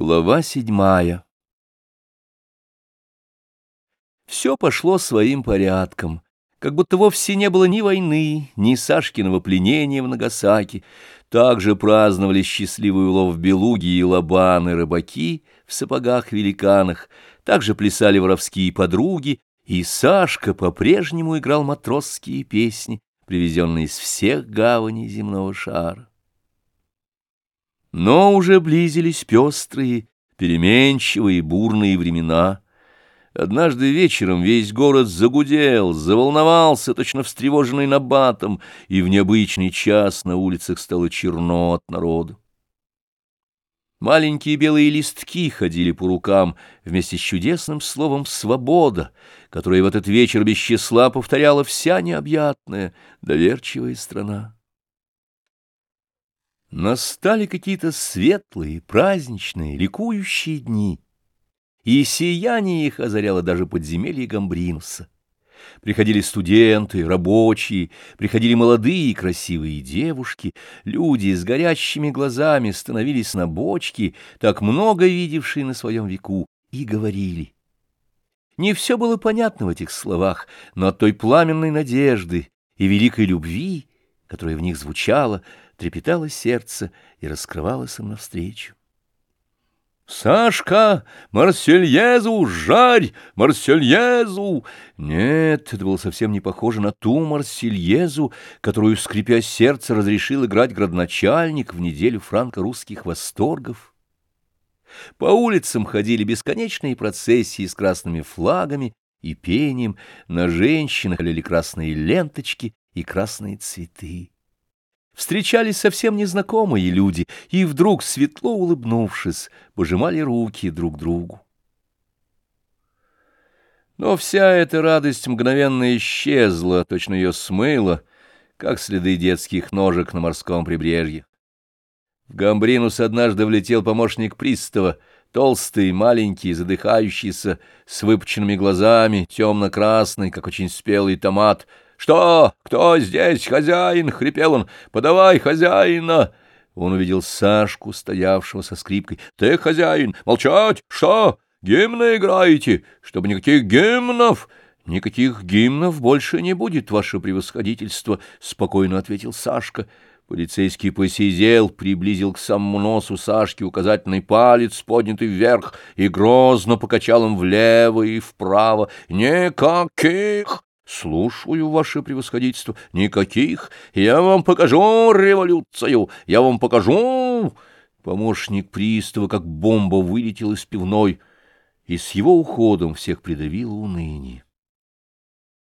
Глава седьмая Все пошло своим порядком, как будто вовсе не было ни войны, ни Сашкиного пленения в Нагасаки. Также праздновали счастливый улов белуги и лобаны рыбаки в сапогах-великанах, также плясали воровские подруги, и Сашка по-прежнему играл матросские песни, привезенные из всех гаваней земного шара. Но уже близились пестрые, переменчивые, бурные времена. Однажды вечером весь город загудел, заволновался, точно встревоженный набатом, и в необычный час на улицах стало черно от народу. Маленькие белые листки ходили по рукам вместе с чудесным словом «свобода», которое в этот вечер без числа повторяла вся необъятная, доверчивая страна. Настали какие-то светлые, праздничные, ликующие дни, и сияние их озаряло даже подземелье Гамбринуса. Приходили студенты, рабочие, приходили молодые и красивые девушки, люди с горящими глазами становились на бочки, так много видевшие на своем веку, и говорили. Не все было понятно в этих словах, но от той пламенной надежды и великой любви, которая в них звучала, трепетало сердце и раскрывалось им навстречу. «Сашка, Марсельезу, жарь, Марсельезу!» Нет, это было совсем не похоже на ту Марсельезу, которую, скрипя сердце, разрешил играть градоначальник в неделю франко-русских восторгов. По улицам ходили бесконечные процессии с красными флагами и пением, на женщинах лили красные ленточки и красные цветы встречались совсем незнакомые люди, и вдруг, светло улыбнувшись, пожимали руки друг другу. Но вся эта радость мгновенно исчезла, точно ее смыло, как следы детских ножек на морском прибрежье. В Гамбринус однажды влетел помощник пристава, толстый, маленький, задыхающийся, с выпученными глазами, темно-красный, как очень спелый томат — «Что? Кто здесь хозяин?» — хрипел он. «Подавай хозяина!» Он увидел Сашку, стоявшего со скрипкой. «Ты хозяин! Молчать! Что? Гимны играете? Чтобы никаких гимнов!» «Никаких гимнов больше не будет, ваше превосходительство», — спокойно ответил Сашка. Полицейский посидел, приблизил к самому носу Сашки указательный палец, поднятый вверх, и грозно покачал им влево и вправо. «Никаких!» Слушаю, ваше превосходительство. Никаких. Я вам покажу революцию. Я вам покажу. Помощник пристава, как бомба, вылетел из пивной, и с его уходом всех придавило уныние.